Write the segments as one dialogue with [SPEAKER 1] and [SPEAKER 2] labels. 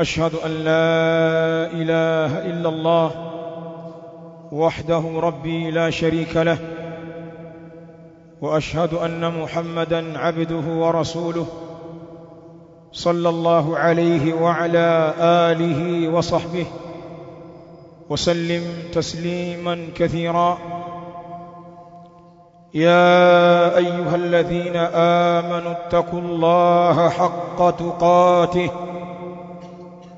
[SPEAKER 1] أشهد أن لا إله إلا الله وحده ربي لا شريك له وأشهد أن محمدا عبده ورسوله صلى الله عليه وعلى آله وصحبه وسلم تسليما كثيرا. يا أيها الذين آمنوا اتقوا الله حق تقاته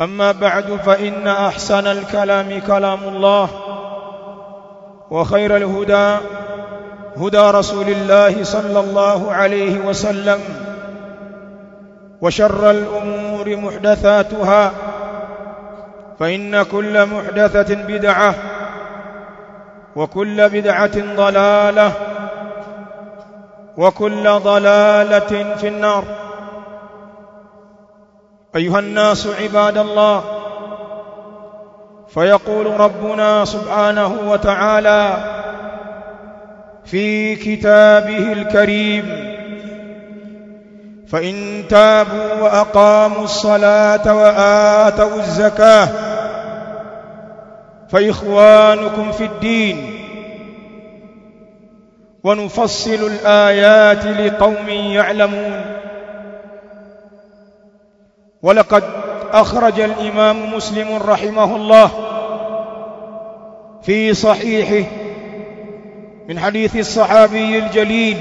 [SPEAKER 1] أما بعد فإن أحسن الكلام كلام الله وخير الهدى هدى رسول الله صلى الله عليه وسلم وشر الأمور محدثاتها فإن كل محدثة بدعة وكل بدعة ضلالة وكل ضلالة في النار أيها الناس عباد الله فيقول ربنا سبحانه وتعالى في كتابه الكريم فإن تابوا وأقاموا الصلاة وآتوا الزكاة فإخوانكم في الدين ونفصل الآيات لقوم يعلمون ولقد أخرج الإمام مسلم رحمه الله في صحيحه من حديث الصحابي الجليل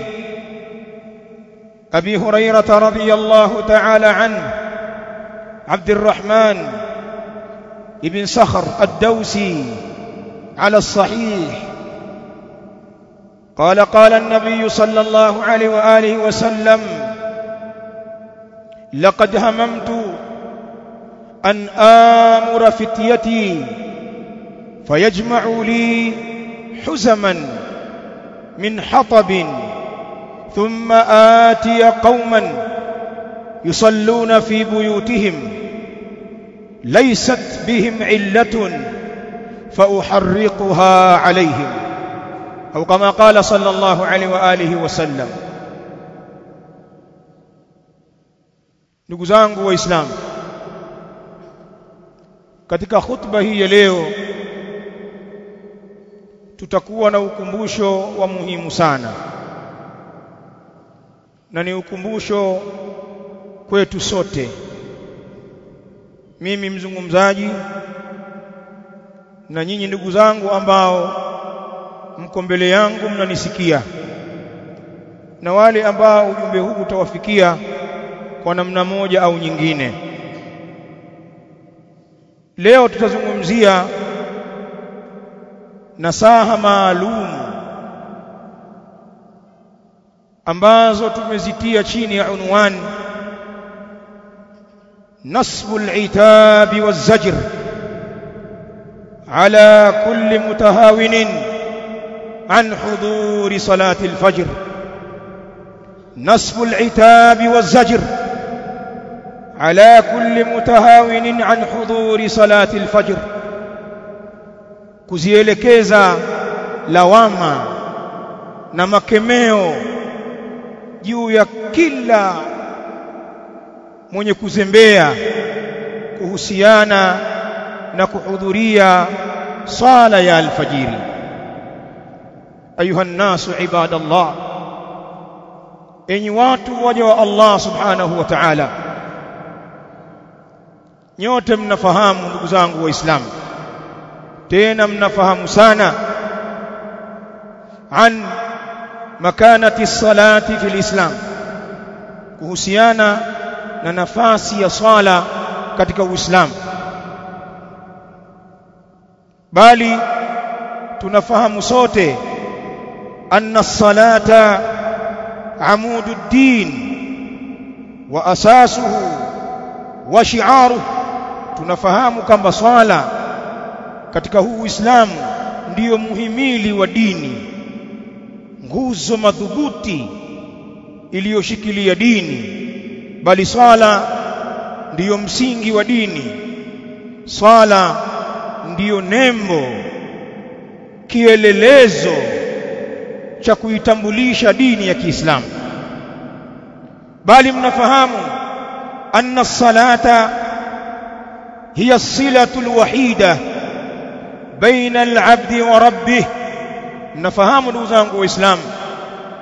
[SPEAKER 1] أبي هريرة رضي الله تعالى عنه عبد الرحمن ابن صخر الدوسي على الصحيح. قال قال النبي صلى الله عليه وآله وسلم لقد هممت أن آمر فتيتي فيجمعوا لي حزما من حطب ثم آتي قوما يصلون في بيوتهم ليست بهم علة فأحرقها عليهم أو كما قال صلى الله عليه وآله وسلم. zangu waislamu katika khutba hii ya leo tutakuwa na ukumbusho wa muhimu sana. Na ni ukumbusho kwetu sote. Mimi mzungumzaji na nyinyi ndugu zangu ambao mko mbele yangu mnanisikia. Na wale ambao ujumbe huu utawafikia kwa namna moja au nyingine leo tutazungumzia nasaha maalum ambazo tumezitia chini ya unwani. نصب العتاب والزجر على كل متهاون عن حضور صلاة الفجر نصب العتاب والزجر على كل متهاون عن حضور صلاة الفجر kuzielekeza lawama na makemeo juu ya kila mwenye kuzembea kuhusiana na kuhudhuria sala ya alfajiri ayuha nnasu ibadallah enyi watu waja wa Allah subhanahu wa ta'ala nyote mnafahamu ndugu zangu waislamu. Tena mnafahamu sana an makanati salati fil islam. Kuhusiana na nafasi ya swala katika uislamu. Bali tunafahamu sote anna salata amudu din wa asasuhu wa shi'aruhu tunafahamu kwamba swala katika huu Uislamu ndiyo muhimili wa dini. Nguzo madhubuti iliyoshikilia dini bali swala ndiyo msingi wa dini. Swala ndiyo nembo kielelezo cha kuitambulisha dini ya Kiislamu. Bali mnafahamu anna salata hiya silatu alwahida baina العبد rabbih mnafahamu ndugu zangu waislamu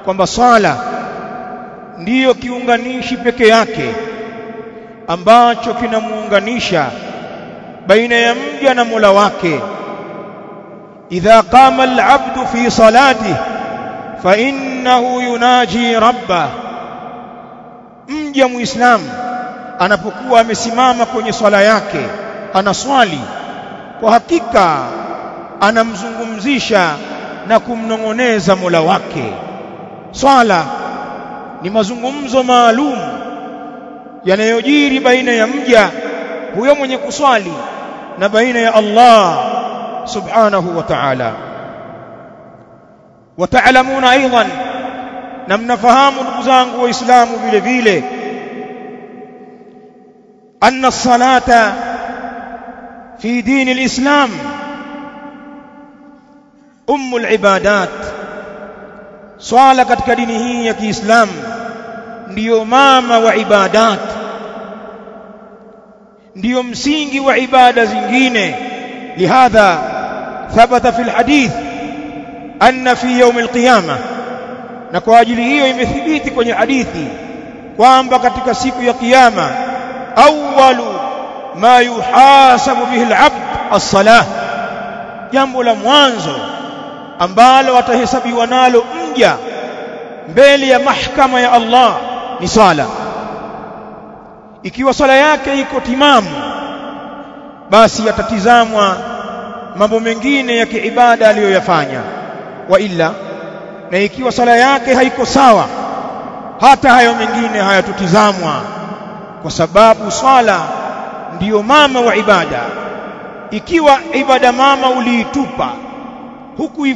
[SPEAKER 1] kwamba swala ndiyo kiunganishi peke yake ambacho kinamuunganisha baina ya mja na Mola wake. Idha qama al-'abdu fi salatihi fa innahu yunaji rabbah mja muislamu anapokuwa amesimama kwenye swala yake anaswali. Kwa hakika anamzungumzisha na kumnong'oneza Mola wake. Swala ni mazungumzo maalum yanayojiri baina ya mja huyo mwenye kuswali na baina ya Allah subhanahu wa ta'ala. Wataalamuna aidan na mnafahamu ndugu zangu waislamu vile vile anna salata fi dini الإسلام. أم العبادات. swala katika dini hii ya Kiislamu ndiyo mama wa ibadat ndiyo msingi wa ibada zingine lihadha thabata fi lhadith anna fi yawm alqiyama na kwa ajili hiyo imethibiti kwenye hadithi kwamba katika siku ya kiyama awwalu ma yuhasabu bihi alabd as-salah. Jambo la mwanzo ambalo atahesabiwa nalo mja mbele ya mahkama ya Allah ni sala ikiwa sala yake iko timamu basi yatatizamwa mambo mengine ya kiibada aliyoyafanya. Wa illa na ikiwa sala yake haiko sawa hata hayo mengine hayatutizamwa kwa sababu swala ndiyo mama wa ibada. Ikiwa ibada mama uliitupa huku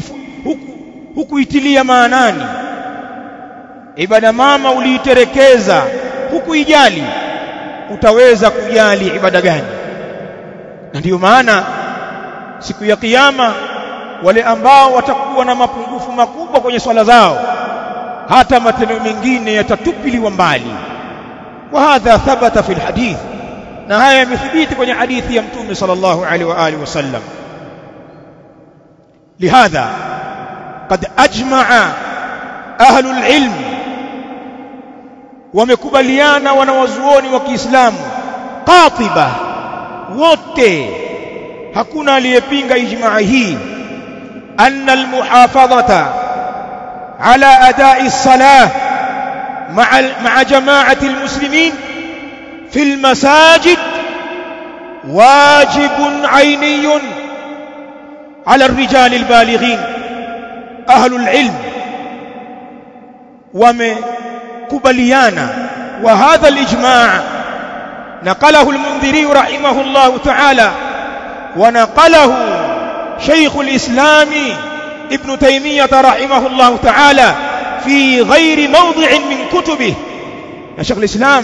[SPEAKER 1] huku hukuitilia maanani. Ibada mama uliiterekeza hukuijali. Utaweza kujali ibada gani? Na ndiyo maana siku ya kiyama wale ambao watakuwa na mapungufu makubwa kwenye swala zao hata matendo mengine yatatupiliwa mbali. Wa hadha thabata fi alhadith na haya yamethibiti kwenye hadithi ya mtume sallallahu alaihi wa alihi wasallam لهذا قد أجمع أهل العلم wamekubaliana wanawazuoni wa Kiislamu qatiba wote hakuna aliyepinga ijmaa hii anna almuhafadhata ala adai مع مع جماعة المسلمين في المساجد واجب عيني على الرجال البالغين أهل العلم ومكبليانا وهذا الإجماع نقله المنذري رحمه الله تعالى ونقله شيخ الإسلام ابن تيمية رحمه الله تعالى في غير موضع من كتبه. يا شيخ الإسلام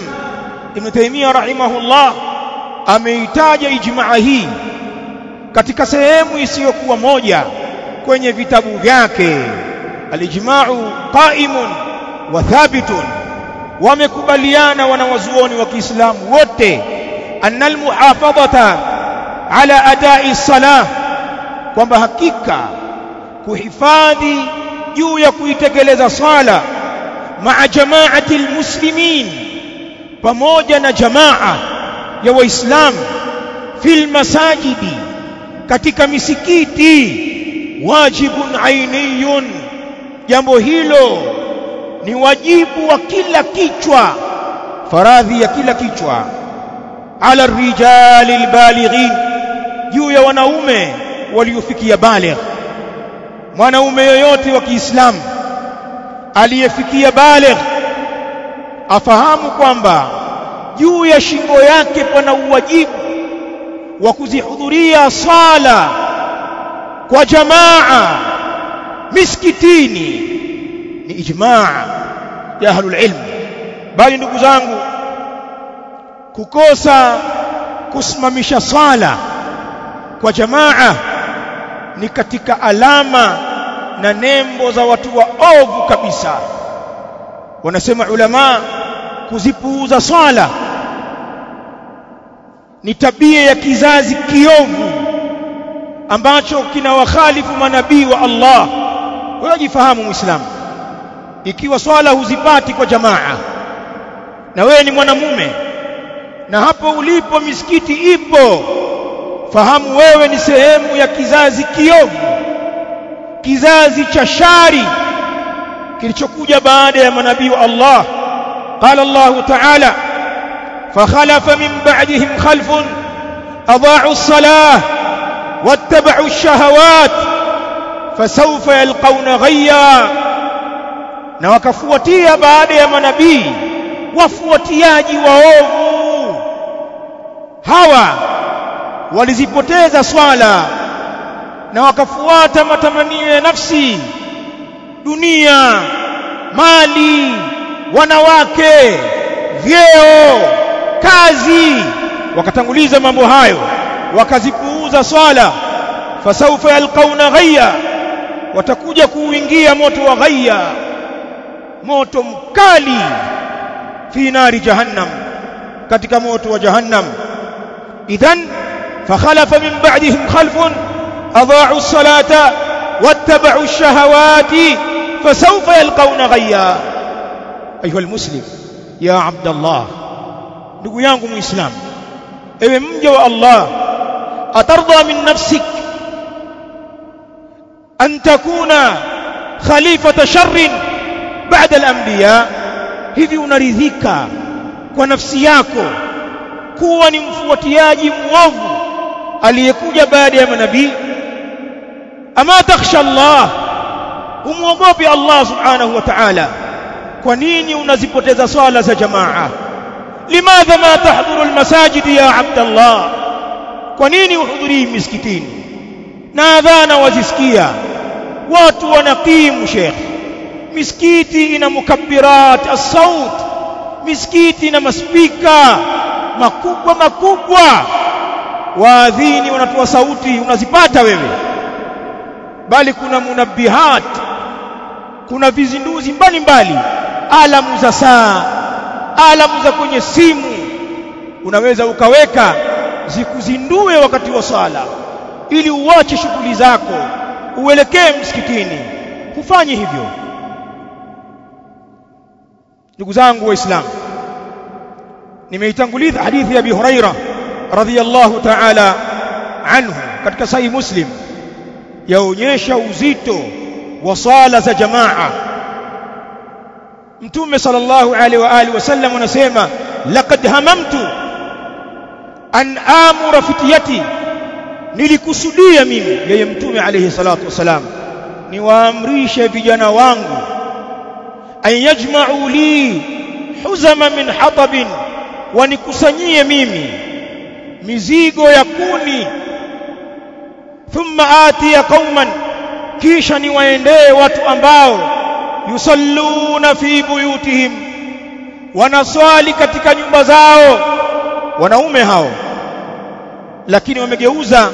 [SPEAKER 1] Ibn Taymiyyah rahimahullah ameitaja ijmaa hii katika sehemu isiyokuwa moja kwenye vitabu vyake. Alijma'u qa'imun wa thabitun. Wamekubaliana wanawazuoni wa Kiislamu wote anna almuhafadhata ala adai salah kwamba hakika kuhifadhi juu ya kuitekeleza sala maa jamaati almuslimin pamoja na jamaa ya waislamu fil masajidi katika misikiti. Wajibun ainiyun. Jambo hilo ni wajibu wa kila kichwa faradhi ya kila kichwa. Ala rijali albalighin juu ya wanaume waliofikia baligh. Mwanaume yoyote wa Kiislamu aliyefikia baligh afahamu kwamba juu ya shingo yake pana uwajibu wa kuzihudhuria sala kwa jamaa misikitini ni ijmaa ya ahlul ilm. Bali ndugu zangu kukosa kusimamisha sala kwa jamaa ni katika alama na nembo za watu waovu kabisa. Wanasema ulama kuzipuuza swala. Ni tabia ya kizazi kiovu ambacho kinawakhalifu manabii wa Allah. Wewe jifahamu muislamu ikiwa swala huzipati kwa jamaa na wewe ni mwanamume na hapo ulipo misikiti ipo fahamu wewe ni sehemu ya kizazi kiovu kizazi cha shari kilichokuja baada ya manabii wa Allah قال الله تعالى فخلف من بعدهم خلف أضاعوا الصلاة واتبعوا الشهوات فسوف يلقون غيا. نوكفوتي بعد يا منبي وفوتي يا هوا ولزيبوتيزا صالة نوكفواتا متمنية نفسي دنيا مالي wanawake vyeo kazi. Wakatanguliza mambo hayo wakazipuuza swala. Fasaufa yalqauna ghayya watakuja kuuingia moto wa ghayya moto mkali fi nari jahannam katika moto wa jahannam. Idhan fakhalafa min ba'dihim khalfun adha'u as-salata wattaba'u ash-shahawati fasawfa yalqauna ghayya ayuha al-muslim ya abdallah ndugu yangu muislam ewe mja wa Allah atarda min nafsik an takuna khalifata sharrin baada al-anbiya hivi unaridhika kwa nafsi yako kuwa ni mfuatiaji mwovu aliyekuja baada ya manabii ama takhsha Allah umwogope Allah subhanahu wa ta'ala kwa nini unazipoteza swala za jamaa? Limadha ma tahdhuru almasajid ya abdallah? Kwa nini uhudhurii misikitini? Na adhana wazisikia. Watu wanakimu sheikh. Misikiti ina mukabbirat as-saut misikiti ina maspika makubwa makubwa. Waadhini wanatoa sauti unazipata wewe. Bali kuna munabbihat kuna vizinduzi mbalimbali. Alamu za saa alamu za kwenye simu. Unaweza ukaweka zikuzindue wakati wa sala ili uache shughuli zako uelekee msikitini. Hufanyi hivyo. Ndugu zangu waislamu nimeitanguliza hadithi ya Abi Huraira radhiyallahu ta'ala anhu katika sahihi Muslim yaonyesha uzito wa swala za jamaa. Mtume sallallahu alaihi wa alihi wasallam anasema laqad hamamtu an amura fitiyati nilikusudia mimi yeye Mtume alaihi salatu wasalam niwaamrishe vijana wangu an yajma'u li huzama min hatabin wanikusanyie mimi mizigo ya kuni. Thumma atiya qauman kisha niwaendee watu ambao yusalluna fi buyutihim. Wanaswali katika nyumba zao wanaume hao. Lakini wamegeuza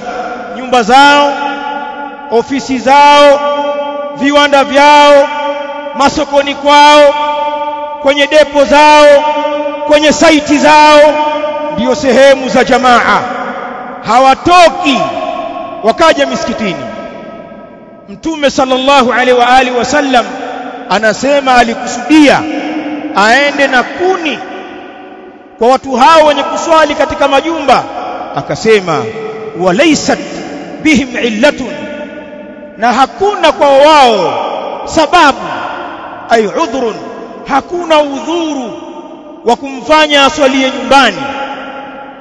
[SPEAKER 1] nyumba zao ofisi zao viwanda vyao masokoni kwao kwenye depo zao kwenye saiti zao ndiyo sehemu za jamaa. Hawatoki wakaja misikitini mtume sallallahu alaihi wa alihi wasallam anasema alikusudia aende na kuni kwa watu hao wenye kuswali katika majumba. Akasema walaysat bihim illatun. Na hakuna kwa wao sababu ay udhrun hakuna udhuru wa kumfanya aswalie nyumbani.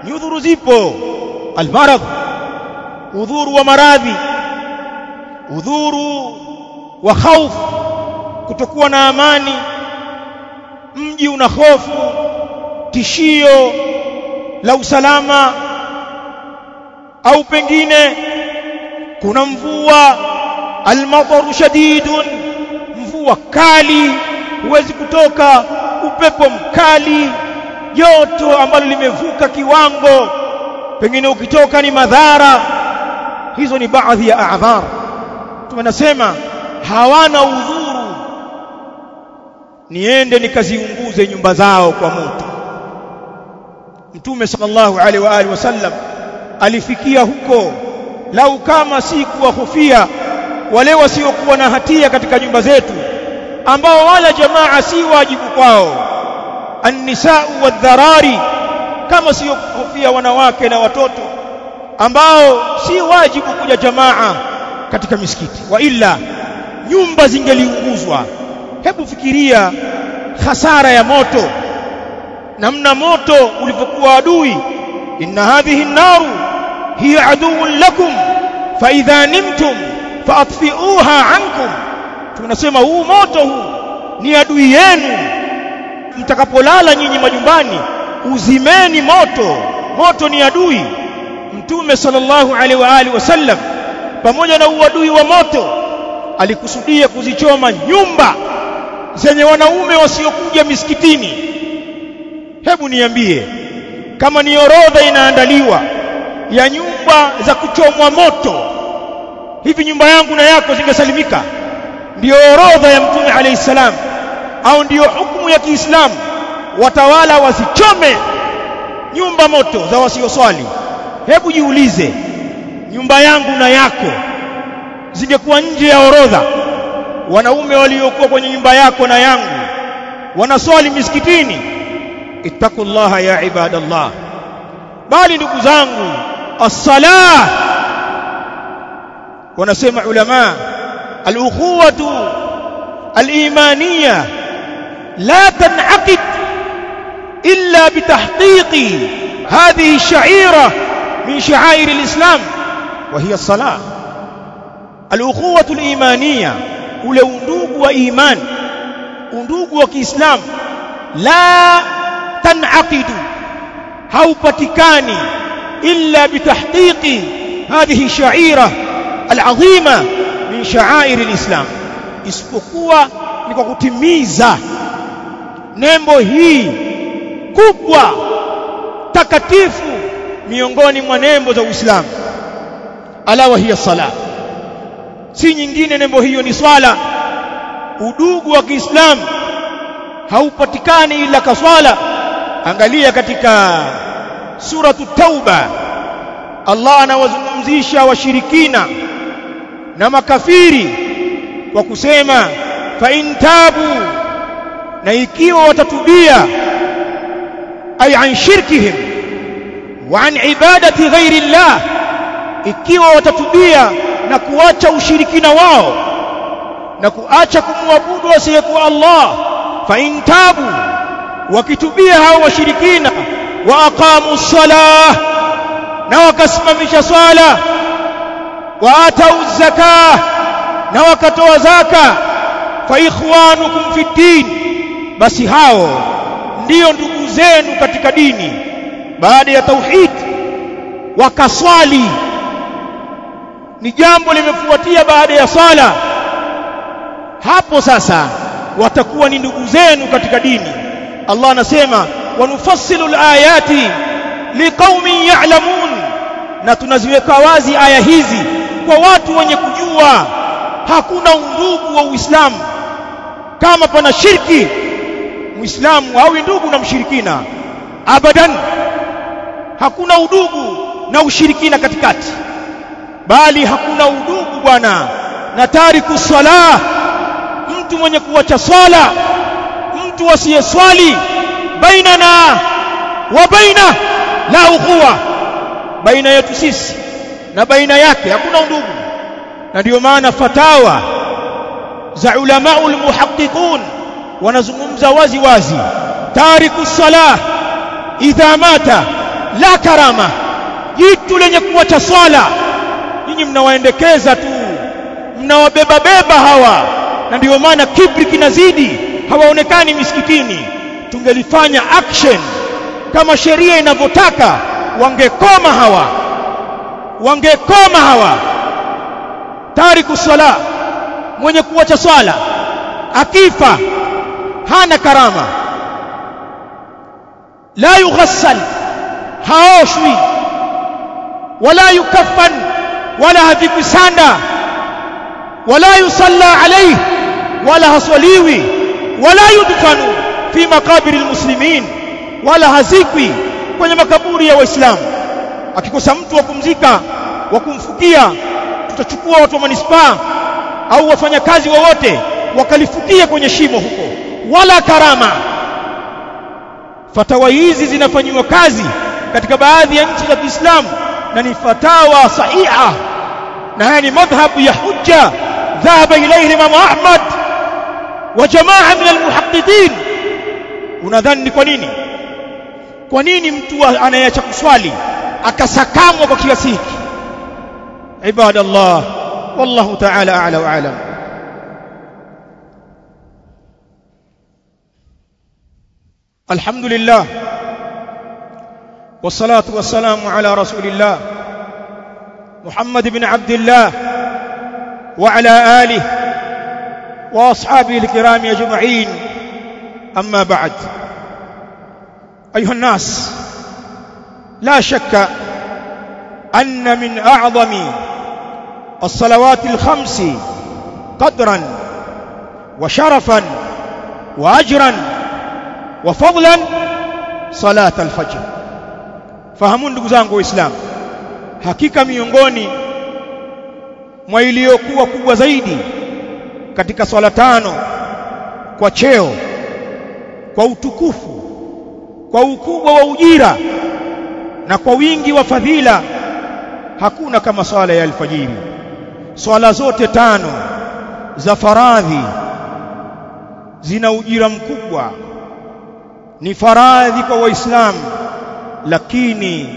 [SPEAKER 1] Ni udhuru zipo. Almarad udhuru wa maradhi udhuru wa khaufu kutokuwa na amani. Mji una hofu tishio la usalama au pengine kuna mvua almataru shadidun mvua kali huwezi kutoka upepo mkali joto ambalo limevuka kiwango pengine ukitoka ni madhara. Hizo ni baadhi ya a'dhar tunasema hawana udhuru niende nikaziunguze nyumba zao kwa moto. Mtume sallallahu alaihi wa alihi wasallam alifikia huko lau kama si kuwahofia wale wasiokuwa na hatia katika nyumba zetu ambao wala jamaa si wajibu kwao. Annisau wadharari kama sio kuhofia wanawake na watoto ambao si wajibu kuja jamaa katika misikiti. Wa ila nyumba zingeliunguzwa. Hebu fikiria hasara ya moto. Namna moto ulivyokuwa adui. Inna hadhihi an-naru hiya aduwwun lakum. Fa idha nimtum faatfi'uha ankum. Tunasema huu moto huu ni adui yenu. Mtakapolala nyinyi majumbani uzimeni moto. Moto ni adui. Mtume sallallahu alaihi wa alihi wasallam pamoja na uadui wa moto alikusudia kuzichoma nyumba zenye wanaume wasiokuja misikitini. Hebu niambie kama ni orodha inaandaliwa ya nyumba za kuchomwa moto hivi nyumba yangu na yako zingesalimika? Ndiyo orodha ya mtume alayhi salam au ndiyo hukumu ya Kiislamu? Watawala wasichome nyumba moto za wasioswali. Hebu jiulize nyumba yangu na yako. Zingekuwa nje ya orodha wanaume waliokuwa kwenye nyumba yako na yangu wanaswali misikitini. Ittaqullaha ya ibadallah. Bali ndugu zangu as-salah. Wanasema ulama al-ukhuwatu al-imaniyya la tanaqid illa bitahqiqi hadhihi ash-sha'ira min sha'air al-islam wa hiya as-salah ule undugu wa imani undugu wa Kiislamu la tanaqidu haupatikani illa bitahqiqi hadhihi sha'ira al'azima min sha'air al-islam. Isipokuwa ni kwa kutimiza nembo hii kubwa takatifu miongoni mwa nembo za Uislamu ala wa hiya sala si nyingine nembo hiyo ni swala. Udugu wa Kiislamu haupatikani ila kaswala angalia katika suratu tauba. Allah anawazungumzisha washirikina na makafiri kwa kusema fa intabu na ikiwa watatubia ay an shirkihim wa an ibadati ghairi llah ikiwa watatubia na kuacha ushirikina wao na kuacha kumwabudu asiyekuwa Allah fa intabu wakitubia hao washirikina wa aqamu salah na wakasimamisha swala wa atau zakah na wakatoa zaka fa ikhwanukum fi din basi hao ndiyo ndugu zenu katika dini. Baada ya tauhid wakaswali ni jambo limefuatia baada ya sala hapo sasa watakuwa ni ndugu zenu katika dini. Allah anasema wanufassilu alayati liqaumin ya'lamun. Na tunaziweka wazi aya hizi kwa watu wenye kujua hakuna undugu wa Uislamu. Kama pana shirki Muislamu hawi ndugu na mshirikina. Abadan hakuna udugu na ushirikina katikati bali hakuna udugu bwana. Na tariku salah mtu mwenye kuacha swala mtu asiyeswali bainana wa baina la ukhuwa. Baina yetu sisi na baina yake hakuna undugu na ndio maana fatawa za ulamaul muhaqqiqun wanazungumza wazi wazi tariku salah idha mata la karama. Jitu lenye kuacha swala nyinyi mnawaendekeza tu. Mnawabeba beba hawa. Na ndio maana kibri kinazidi. Hawaonekani misikitini. Tungelifanya action. Kama sheria inavyotaka wangekoma hawa. Wangekoma hawa. Tariku sala mwenye kuacha swala. Akifa hana karama. La yughassal haoshwi. Wala yukaffan wala havikwi sanda wala yusalla alayhi wala haswaliwi wala yudfanu fi makabiri almuslimin wala hazikwi kwenye makaburi ya waislamu. Akikosa mtu wa kumzika wa kumfukia tutachukua watu wa manispaa au wafanyakazi wowote wakalifukia kwenye shimo huko. Wala karama. Fatawa hizi zinafanywa kazi katika baadhi ya nchi za Kiislamu na ni fatawa sahiha na haya ni madhhabu ya hujja dhahaba ilayhi Imam Ahmad wa jamaa min almuhaqqiqin unadhani ni kwa nini kwa nini mtu anayeacha kuswali akasakamwa kwa kiasi hiki ibadallah wallahu ta'ala a'la wa a'lam لله والصلاة والسلام على رسول الله محمد بن عبد الله وعلى آله وأصحابه الكرام أجمعين. أما بعد أيها الناس لا شك أن من أعظم الصلوات الخمس قدرا وشرفا وأجرا وفضلا صلاة الفجر. Fahamu ndugu zangu waislamu hakika miongoni mwa iliyokuwa kubwa zaidi katika swala tano kwa cheo kwa utukufu kwa ukubwa wa ujira na kwa wingi wa fadhila hakuna kama swala ya alfajiri. Swala zote tano za faradhi zina ujira mkubwa. Ni faradhi kwa waislamu lakini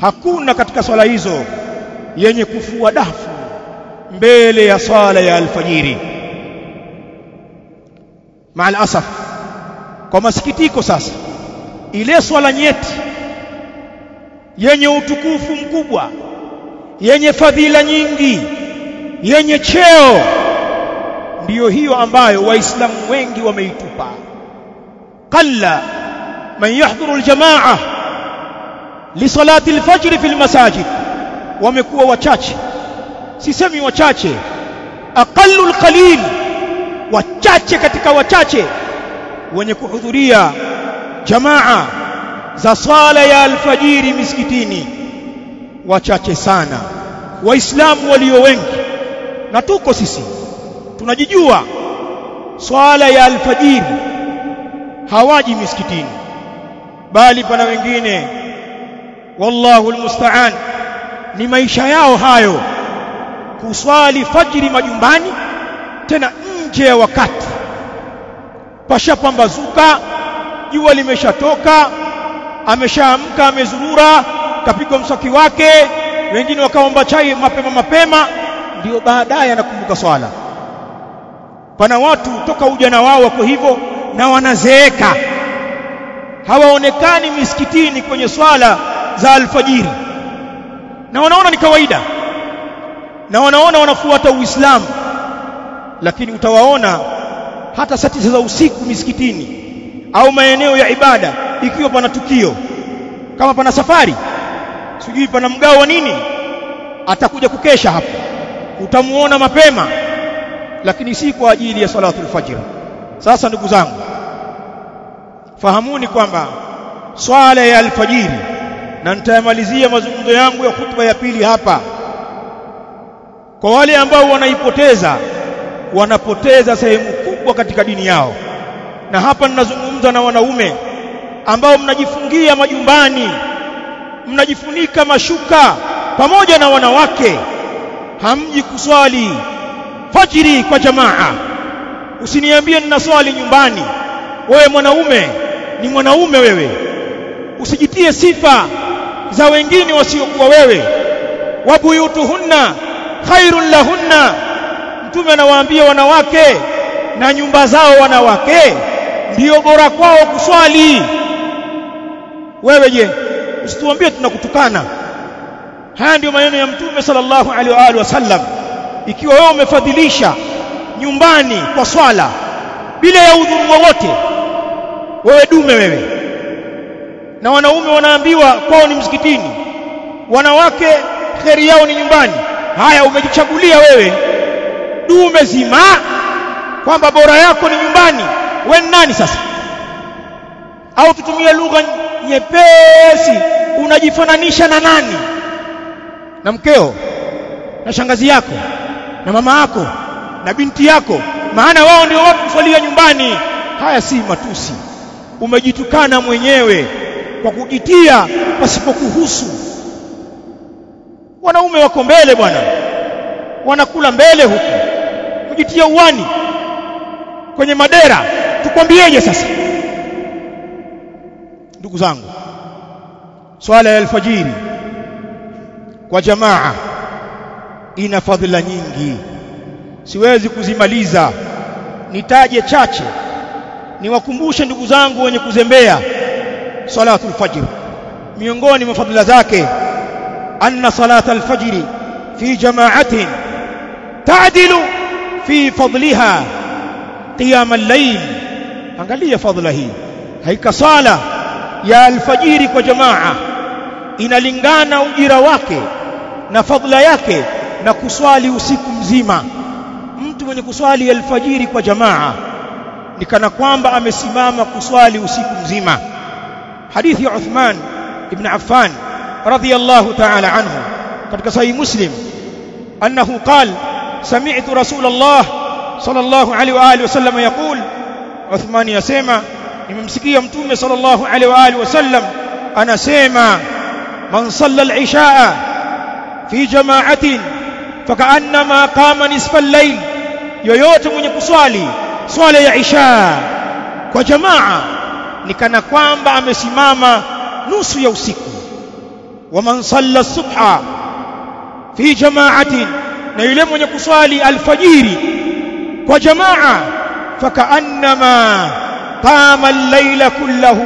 [SPEAKER 1] hakuna katika swala hizo yenye kufua dafu mbele ya swala ya alfajiri. Maal asaf kwa masikitiko sasa ile swala nyeti yenye utukufu mkubwa yenye fadhila nyingi yenye cheo ndiyo hiyo ambayo waislamu wengi wameitupa. Qalla man yahdhuru aljamaa lisalati alfajr fi almasajid wamekuwa wachache. Sisemi wachache. Aqallu alqalil. Wachache katika wachache. Wenye kuhudhuria jamaa za swala ya alfajiri misikitini. Wachache sana. Waislamu walio wengi. Na tuko sisi. Tunajijua. Swala ya alfajiri. Hawaji misikitini. Bali pana wengine wallahu almusta'an. Ni maisha yao hayo. Kuswali fajiri majumbani tena nje ya wakati. Pashapambazuka jua limeshatoka ameshaamka amezurura kapigwa mswaki wake wengine wakaomba chai mapema mapema ndio baadaye anakumbuka swala. Pana watu toka ujana wao wako hivyo na wanazeeka. Hawaonekani misikitini kwenye swala za alfajiri. Na wanaona ni kawaida. Na wanaona wanafuata Uislamu. Lakini utawaona hata saa tisa za usiku misikitini au maeneo ya ibada ikiwa pana tukio. Kama pana safari sijui pana mgao wa nini atakuja kukesha hapo. Utamuona mapema lakini si kwa ajili ya salatul fajr. Sasa ndugu zangu fahamuni kwamba swala ya alfajiri na nitayamalizia mazungumzo yangu ya hutuba ya pili hapa. Kwa wale ambao wanaipoteza wanapoteza sehemu kubwa katika dini yao. Na hapa ninazungumza na wanaume ambao mnajifungia majumbani mnajifunika mashuka pamoja na wanawake. Hamji kuswali fajiri kwa jamaa. Usiniambie nina swali nyumbani. Wewe mwanaume ni mwanaume wewe. Usijitie sifa za wengine wasiokuwa wewe. Wa buyutuhunna khairul lahunna. Mtume anawaambia wanawake na nyumba zao wanawake. Ndio bora kwao kuswali. Wewe je usituambie tunakutukana? Haya ndio maneno ya mtume sallallahu alaihi wasallam ikiwa wewe umefadhilisha nyumbani kwa swala bila ya udhuru wowote wewe dume wewe na wanaume wanaambiwa kwao ni msikitini. Wanawake kheri yao ni nyumbani. Haya umejichagulia wewe. Dume zima kwamba bora yako ni nyumbani. We nani sasa? Au tutumie lugha nyepesi unajifananisha na nani? Na mkeo na shangazi yako na mama yako na binti yako. Maana wao ndio watu kusalia nyumbani. Haya si matusi. Umejitukana mwenyewe kwa kujitia pasipokuhusu. Wanaume wako mbele bwana wanakula mbele huku kujitia uwani kwenye madera. Tukwambieje sasa? Ndugu zangu swala ya alfajiri kwa jamaa ina fadhila nyingi. Siwezi kuzimaliza nitaje chache. Niwakumbushe ndugu zangu wenye kuzembea salatul fajr. Miongoni mwa fadhila zake anna salata alfajr fi jama'atin ta'dilu fi fadliha qiyam al-layl angalia fadhila hii. Haika sala ya alfajiri kwa jamaa. Inalingana ujira wake na fadhila yake na kuswali usiku mzima. Mtu mwenye kuswali alfajiri kwa jamaa ni kana kwamba amesimama kuswali usiku mzima hadithi ya Uthman ibn Affan radiyallahu ta'ala anhu katika sahih Muslim annahu qala sami'tu Rasulullah sallallahu alaihi wa alihi wasallam yaqul Uthman yasema nimemsikia mtume sallallahu alaihi wa alihi wasallam anasema man salla al-ishaa fi jama'atin fakaannama qama nisfa al-layl yoyote mwenye kuswali swala ya isha kwa jamaa ni kana kwamba amesimama nusu ya usiku. Wa man salla subha fi jama'atin na yule mwenye kuswali alfajiri kwa jamaa fakaannama qama al-laila kullahu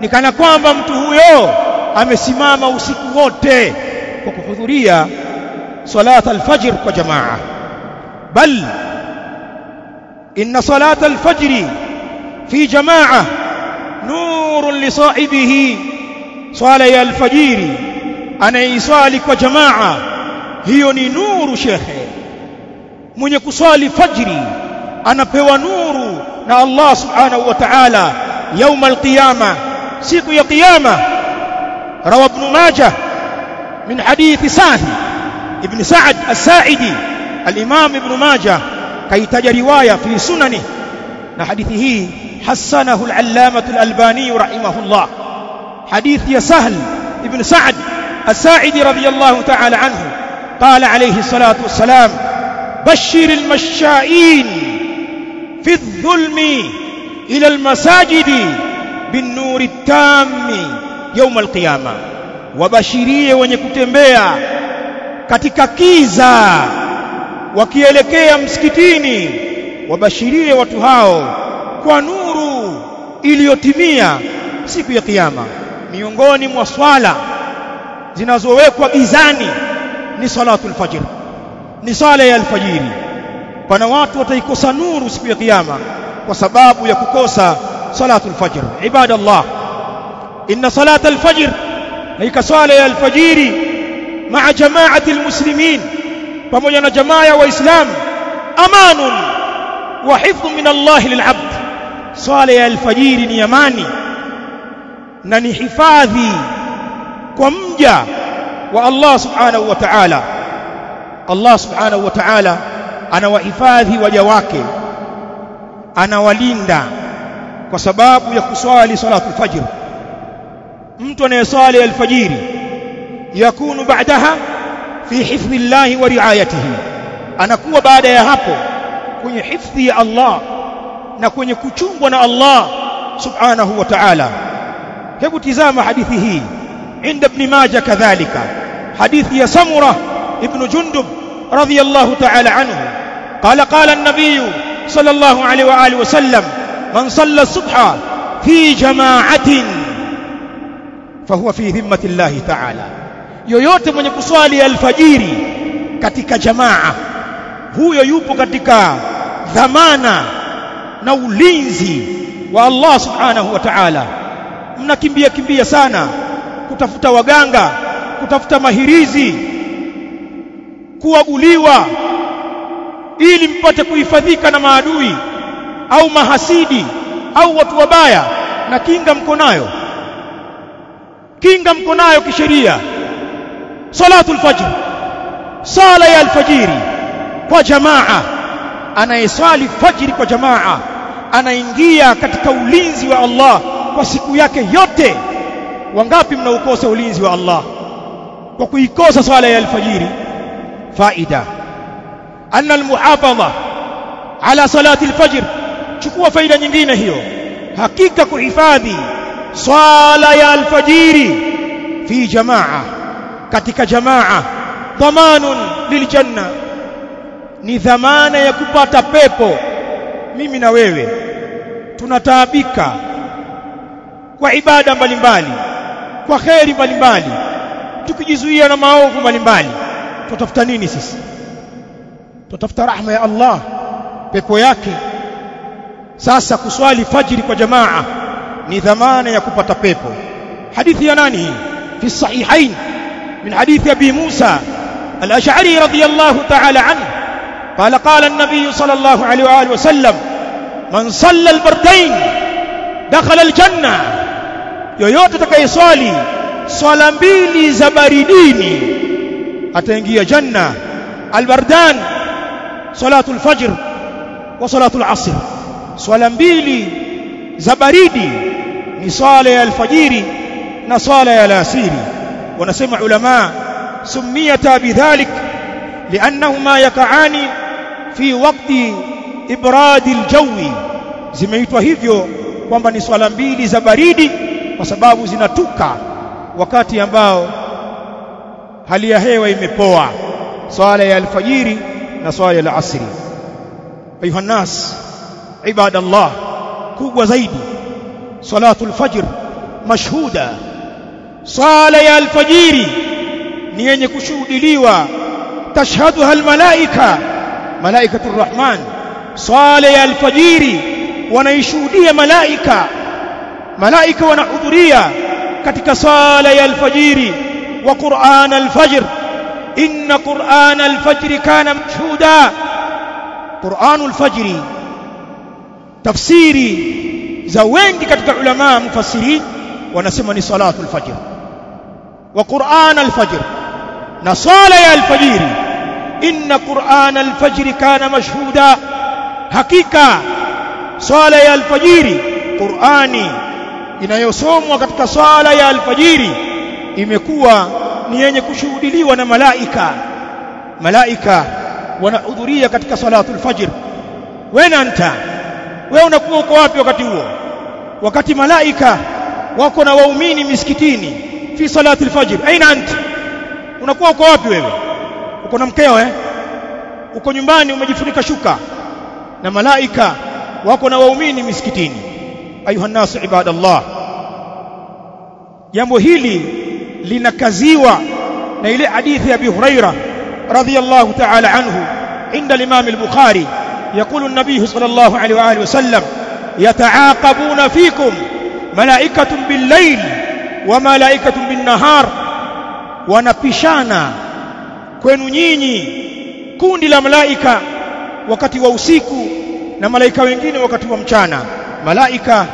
[SPEAKER 1] ni kana kwamba mtu huyo amesimama usiku wote kwa kuhudhuria salat al-fajr kwa jamaa. Bal inna salat al-fajr fi jamaa nur li sahibihi swala ya al-fajr anaiswali kwa jamaa hiyo ni nuru shekhe mwenye kuswali fajri anapewa nuru na Allah subhanahu wa ta'ala يوم القيامه siku ya kiyama rawa ibn majah min hadith sahi ibn sa'd as-sa'idi al-imam ibn majah kaitaja riwaya fi sunani na hadithi hii hasanahu al-allamah al-albani rahimahullah hadith ya sahl ibn sa'd as-sa'idi radiyallahu ta'ala anhu قال عليه الصلاة والسلام بشر المشائين في الظلم إلى المساجد بالنور التام يوم القيامة wabashirie wenye kutembea katika kiza wakielekea msikitini wabashirie watu hao kwa nuru iliyotimia siku ya kiyama. Miongoni mwa swala zinazowekwa gizani ni salatul fajr ni sala ya alfajiri. Pana watu wataikosa nuru siku ya kiyama kwa sababu ya kukosa salatul fajr. Ibadallah inna salatul fajr na ikaswala ya alfajiri maa jamaati almuslimin pamoja na jamaa ya waislamu amanun wa hifdhun min Allah lilabd swala ya alfajiri ni amani na ni hifadhi kwa mja wa Allah subhanahu wa ta'ala. Allah subhanahu wa ta'ala anawahifadhi waja wake anawalinda kwa sababu ya kuswali salatu fajr. Mtu anayeswali alfajiri yakunu ba'daha fi hifdhi Allah wa riayatihi anakuwa baada ya hapo kwenye hifdhi ya Allah na kwenye kuchungwa na Allah subhanahu wa ta'ala. Hebu tizama hadithi hii. Inda ibn majah kadhalika. Hadithi ya samura ibn jundub radiyallahu ta'ala anhu. Qala qala an-nabiy sallallahu alayhi wa alihi wa sallam man salla subha fi jama'atin fahuwa fi dhimmati Allah ta'ala. Yoyote mwenye kuswali alfajiri katika jamaa huyo yupo katika dhamana na ulinzi wa Allah subhanahu wa ta'ala. Mnakimbia kimbia sana kutafuta waganga kutafuta mahirizi kuaguliwa ili mpate kuhifadhika na maadui au mahasidi au watu wabaya na kinga mko nayo. Kinga mko nayo kisheria. Salatu fajr. Sala ya alfajiri kwa jamaa. Anayeswali fajiri kwa jamaa anaingia katika ulinzi wa Allah kwa siku yake yote. Wangapi mnaukosa ulinzi wa Allah? Kwa kuikosa swala ya alfajiri? Faida. Anna almuhafadha ala salati alfajr. Chukua faida nyingine hiyo. Hakika kuhifadhi swala ya alfajiri fi jamaa katika jamaa dhamanun liljanna. Ni dhamana ya kupata pepo mimi na wewe tunataabika kwa ibada mbalimbali kwa kheri mbalimbali tukijizuia na maovu mbalimbali. Tutafuta nini sisi? Tutafuta rahma ya Allah pepo yake. Sasa kuswali fajiri kwa jamaa ni dhamana ya kupata pepo. Hadithi ya nani hii? Fi sahihain min hadithi abi Musa al-Ash'ari radiyallahu ta'ala anhu قال قال النبي صلى الله عليه وآله وسلم من صلى البردين دخل الجنة يويوت تكي صالي صلى بيلي زبريديني أتنجي جنة البردان صلاة الفجر وصلاة العصر صلمبيلي زبريدي نصالة الفجير نصالة الاسير ونسمع علماء سميتا بذلك liannahuma يقعان في وقت ibradi الجو. zimeitwa hivyo kwamba ni swala mbili za baridi kwa sababu zinatuka wakati ambao hali ya hewa imepoa. Swala ya alfajiri na swala ya alasri. Ayuha nas ibadallah kubwa zaidi. Salatu alfajr mashhuda. Swala ya alfajiri ni yenye kushuhudiliwa tashhaduha almalaika malaikatu الرحمن ya alfajiri wanaishuhudia malaika malaika wanahudhuria katika sala ya alfajiri wa Qur'an alfajr. Inna Qur'an alfajri kana mashhuda Qur'an alfajri tafsiri za wengi katika ulama mufassirin wanasema ni salatu alfajr wa Qur'an alfajr na swala ya alfajiri. Inna Qur'an alfajri kana mashhuda. Hakika swala ya alfajiri Qur'ani inayosomwa katika swala ya alfajiri imekuwa ni yenye kushuhudiliwa na malaika. Malaika wanahudhuria katika salatu alfajr wena anta wewe unakuwa uko wapi wakati huo? Wakati malaika wako na waumini misikitini fi salati alfajr aina anta unakuwa uko wapi wewe uko na mkeo eh uko nyumbani umejifunika shuka na malaika wako na waumini misikitini ayuha nasu ibadallah jambo hili linakaziwa na ile hadithi ya Abi Huraira radhiyallahu ta'ala anhu عند الإمام البخاري يقول النبي صلى الله عليه وآله وسلم يتعاقبون فيكم ملائكة بالليل wa malaikatun bin nahar wanapishana kwenu nyinyi kundi la malaika wakati wa usiku na malaika wengine wakati wa mchana. Malaika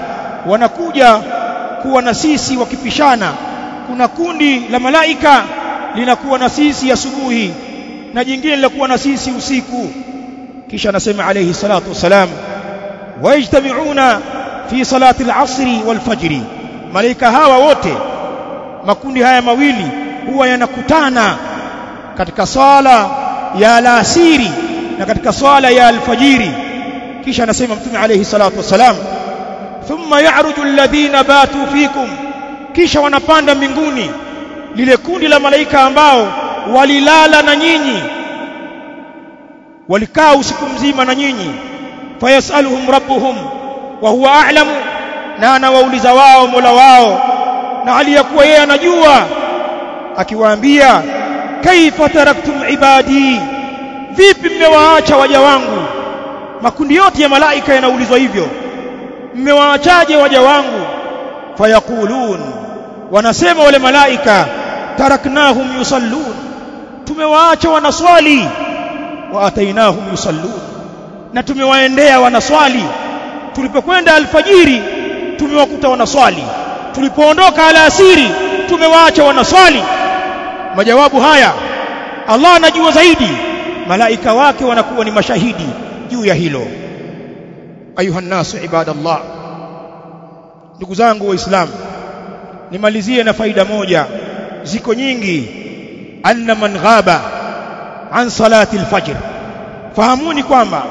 [SPEAKER 1] wanakuja kuwa na sisi wakipishana. Kuna kundi la malaika linakuwa na sisi asubuhi na jingine linakuwa na sisi usiku. Kisha anasema alayhi salatu wasalam wajtami'una fi salati al-asri wal-fajri. Malaika hawa wote makundi haya mawili huwa yanakutana katika swala ya alasiri na katika swala ya alfajiri. Kisha anasema mtume alayhi salatu wasalam thumma ya'ruju alladhina batu fikum. Kisha wanapanda mbinguni lile kundi la malaika ambao walilala na nyinyi walikaa usiku mzima na nyinyi. Fayasaluhum rabbuhum wa huwa a'lamu na anawauliza wao Mola wao na hali ya kuwa yeye anajua akiwaambia kaifa taraktum ibadi? Vipi mmewaacha waja wangu? Makundi yote ya malaika yanaulizwa hivyo. Mmewaachaje waja wangu? Fayaqulun wanasema wale malaika taraknahum yusallun. Tumewaacha wanaswali. Wa atainahum yusallun. Na tumewaendea wanaswali. Tulipokwenda alfajiri tumewakuta wanaswali. Tulipoondoka alasiri tumewaacha wanaswali majawabu haya. Allah anajua zaidi. Malaika wake wanakuwa ni mashahidi juu ya hilo. Ayuha nasu ibadallah. Ndugu zangu waislamu nimalizie na faida moja. Ziko nyingi. Anna man ghaba an salati alfajr. Fahamuni kwamba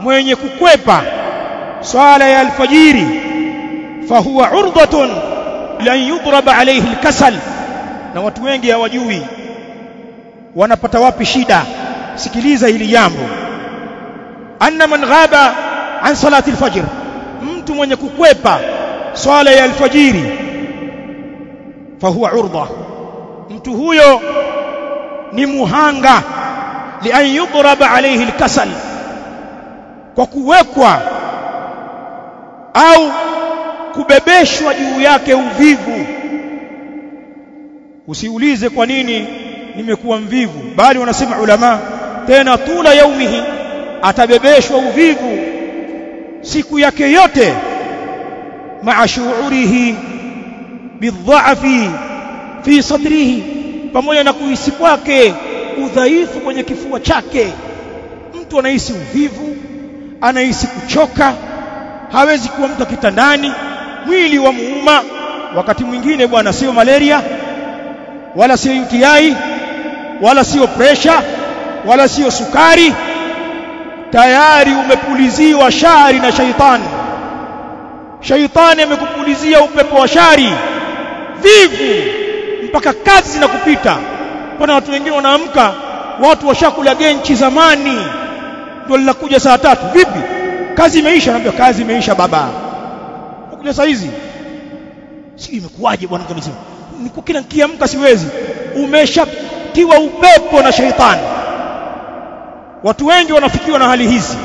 [SPEAKER 1] mwenye kukwepa swala ya alfajiri fahuwa urdatun lan yudrab alayhi alkasal na watu wengi hawajui. Wanapata wapi shida? Sikiliza hili jambo. Anna man ghaba an salati alfajr. Mtu mwenye kukwepa swala ya alfajiri fahuwa urdha mtu huyo ni muhanga. Li an yudraba alayhi alkasal. Kwa kuwekwa au kubebeshwa juu yake uvivu usiulize kwa nini nimekuwa mvivu bali wanasema ulama tena tula yaumihi atabebeshwa uvivu siku yake yote. Maa shuurihi bidhaafi fi sadrihi pamoja na kuhisi kwake udhaifu kwenye kifua chake. Mtu anahisi uvivu anahisi kuchoka hawezi kuwa mtu kitandani mwili wa muuma. Wakati mwingine bwana sio malaria wala sio UTI wala sio pressure wala sio sukari. Tayari umepuliziwa shari na shaitani. Shaitani amekupulizia upepo wa shari. Vivu mpaka kazi zinakupita pana watu wengine wanaamka watu washakula genchi zamani. Ndio linakuja saa tatu. Vipi? Kazi imeisha? Naambia kazi imeisha baba. Ukuja saa hizi si imekuwaje bwana mtume nikukina nikiamka siwezi. Umeshatiwa upepo na sheitani watu wengi wanafikiwa na hali hizi.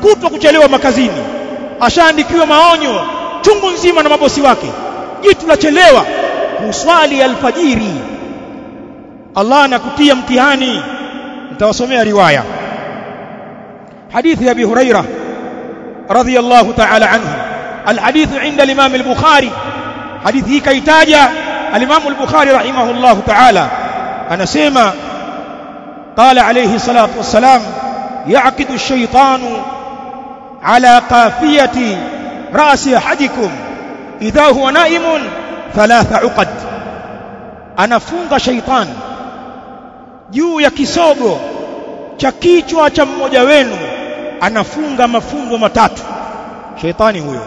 [SPEAKER 1] Kutwa kuchelewa makazini. Ashaandikiwa maonyo chungu nzima na mabosi wake. Jitu la chelewa kuswali alfajiri. Allah anakutia mtihani. Nitawasomea riwaya. Hadithi ya Abi Huraira radhiyallahu ta'ala anhu. Alhadithu inda al-Imam al-Bukhari. Hadithi hii kaitaja alimamu al-Bukhari rahimahullahu ta'ala anasema qala alayhi salatu wassalam ya'qidu ash-shaytanu ala qafiyati ra'si ahadikum idha huwa na'imun thalatha 'uqad. Anafunga shaytani juu ya kisogo cha kichwa cha mmoja wenu anafunga mafungo matatu. Sheitani huyo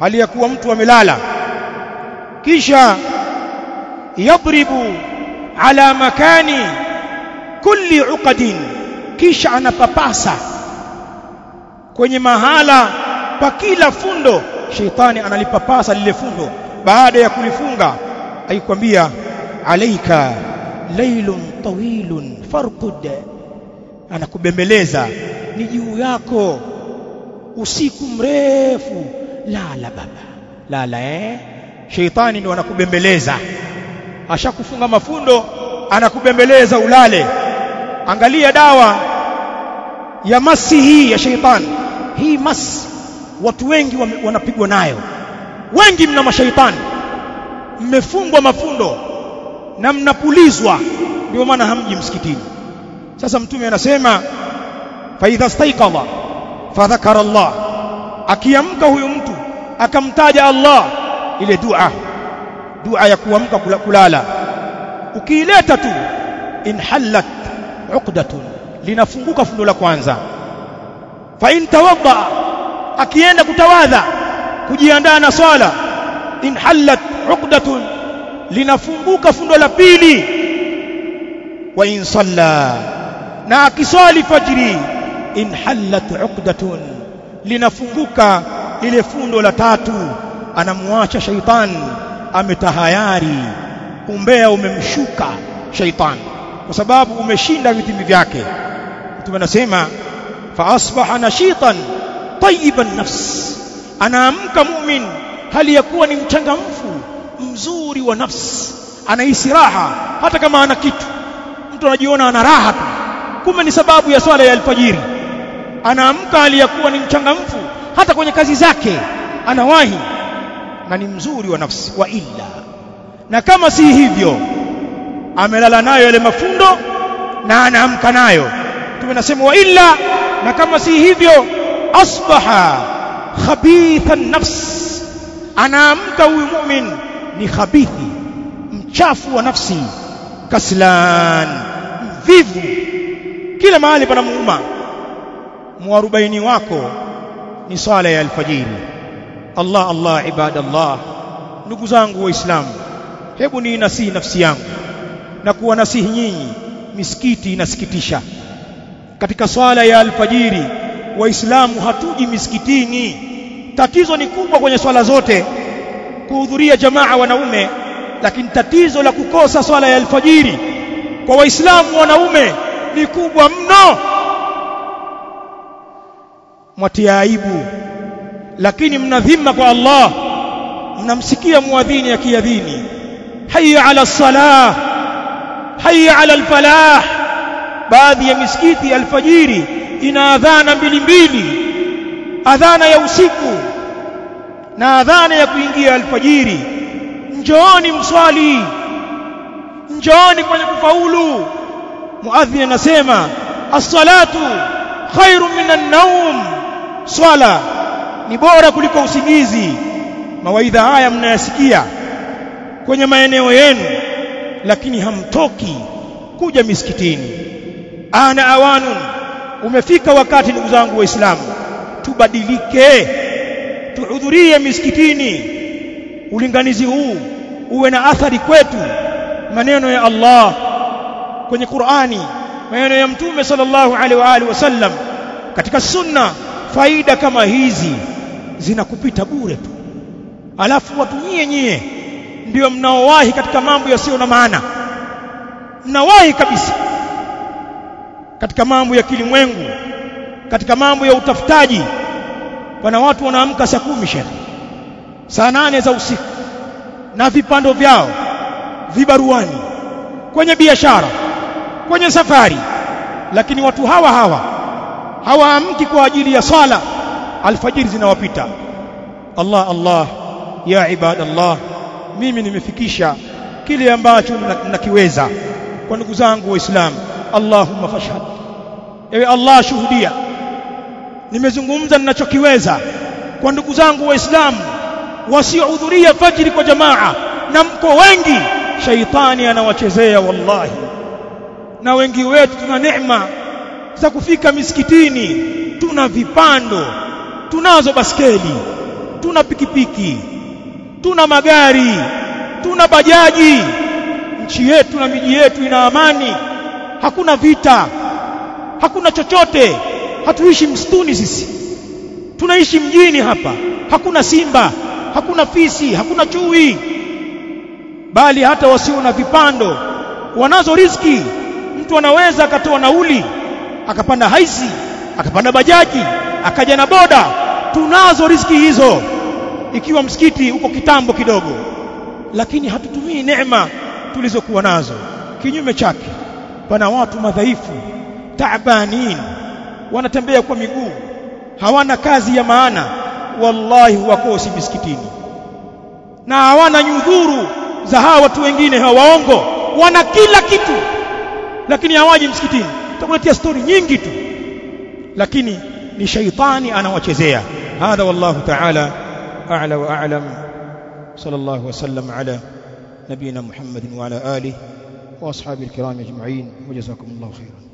[SPEAKER 1] hali ya kuwa mtu amelala. Kisha yadribu ala makani kulli uqadin. Kisha anapapasa kwenye mahala pa kila fundo. Shaitani analipapasa lile fundo. Baada ya kulifunga aikwambia alaika lailun tawilun farqud. Anakubembeleza ni juu yako usiku mrefu. Lala baba. Lala eh? Sheitani ndio anakubembeleza ashakufunga mafundo anakubembeleza ulale. Angalia dawa ya masi hii ya sheitani hii masi watu wengi wanapigwa nayo. Wengi mna mashaitani. Mmefungwa mafundo na mnapulizwa. Ndio maana hamji msikitini. Sasa mtume anasema fa idha staiqadha fadhakara Allah. Akiamka huyu mtu akamtaja Allah ile dua dua ya kuamka kulala. Ukiileta tu inhallat uqdatun linafunguka fundo la kwanza. Fa in tawadda akienda kutawadha kujiandaa na swala inhallat uqdatun linafunguka fundo la pili. Wa in salla na akiswali fajri inhallat uqdatun linafunguka ile fundo la tatu. Anamuacha shaitan ametahayari. Kumbea umemshuka shaitani. Kwa sababu umeshinda vitimbi vyake. Mtume anasema fa asbaha nashitan tayyiban nafs. Anaamka mu'min hali ya kuwa ni mchangamfu mzuri wa nafsi anahisi raha hata kama ana kitu. Mtu anajiona ana raha tu. Kumbe ni sababu ya swala ya alfajiri. Anaamka hali ya kuwa ni mchangamfu hata kwenye kazi zake. Anawahi na ni mzuri wa nafsi wa illa. Na kama si hivyo amelala nayo yale mafundo na anaamka nayo. Tumenasema wa illa na kama si hivyo asbaha khabitha nafs. Anaamka huyu mu'min ni khabithi mchafu wa nafsi kaslan mvivu. Kila mahali panamuuma. Muarobaini wako ni swala ya alfajiri Allah Allah ibadallah. Ndugu zangu waislamu hebu ni nasihi nafsi yangu na kuwa nasihi nyinyi misikiti inasikitisha. Katika swala ya alfajiri waislamu hatuji misikitini. Tatizo ni kubwa kwenye swala zote kuhudhuria jamaa wanaume lakini tatizo la kukosa swala ya alfajiri kwa waislamu wanaume ni kubwa mno. Mwatia aibu lakini mnadhima kwa Allah. Mnamsikia muadhini akiadhini. Hayya ala salah. Hayya ala alfalah. Baadhi ya misikiti alfajiri ina adhana mbili mbili. Adhana ya usiku na adhana ya kuingia alfajiri. Njooni mswali. Njooni kwenye kufaulu. Muadhini anasema as-salatu khairu minan naum swala ni bora kuliko usingizi. Mawaidha haya mnayasikia kwenye maeneo yenu lakini hamtoki kuja misikitini. Ana awanun umefika wakati ndugu zangu waislamu tubadilike tuhudhurie misikitini. Ulinganizi huu uwe na athari kwetu. Maneno ya Allah kwenye Qur'ani maneno ya mtume sallallahu alaihi wa alihi wasallam katika sunna faida kama hizi zinakupita bure tu. Alafu watu nyie nyie ndio mnaowahi katika mambo yasiyo na maana. Mnawahi kabisa katika mambo ya kilimwengu katika mambo ya utafutaji. Pana watu wanaamka saa kumi shehe saa nane za usiku na vipando vyao vibaruani kwenye biashara kwenye safari. Lakini watu hawa hawa hawaamki kwa ajili ya sala alfajiri zinawapita. Allah Allah ya ibada ibadallah mimi nimefikisha kile ambacho nakiweza kwa ndugu zangu waislamu Allahumma fashhad. Ewe Allah shuhudia. Nimezungumza ninachokiweza kwa ndugu zangu waislamu wasiohudhuria fajiri kwa jamaa na mko wengi. Shaitani anawachezea wallahi. Na wengi wetu tuna neema za kufika misikitini tuna vipando tunazo baskeli tuna pikipiki tuna magari tuna bajaji. Nchi yetu na miji yetu ina amani. Hakuna vita hakuna chochote. Hatuishi msituni sisi. Tunaishi mjini hapa. Hakuna simba hakuna fisi hakuna chui. Bali hata wasio na vipando wanazo riziki mtu anaweza akatoa nauli akapanda haisi akapanda bajaji akaja na boda. Tunazo riziki hizo ikiwa msikiti uko kitambo kidogo lakini hatutumii neema tulizokuwa nazo. Kinyume chake pana watu madhaifu taabanin wanatembea kwa miguu hawana kazi ya maana. Wallahi wakosi misikitini. Na hawana nyudhuru za hawa watu wengine hawaongo wana kila kitu lakini hawaji msikitini. Tutakuletea stori nyingi tu lakini ni shaitani anawachezea hadha wallahu ta'ala a'la wa a'lam sallallahu wa sallam ala nabiyina muhammadin wa ala alihi wa ashabihi alkiram ajma'in wa jazakumullahu khairan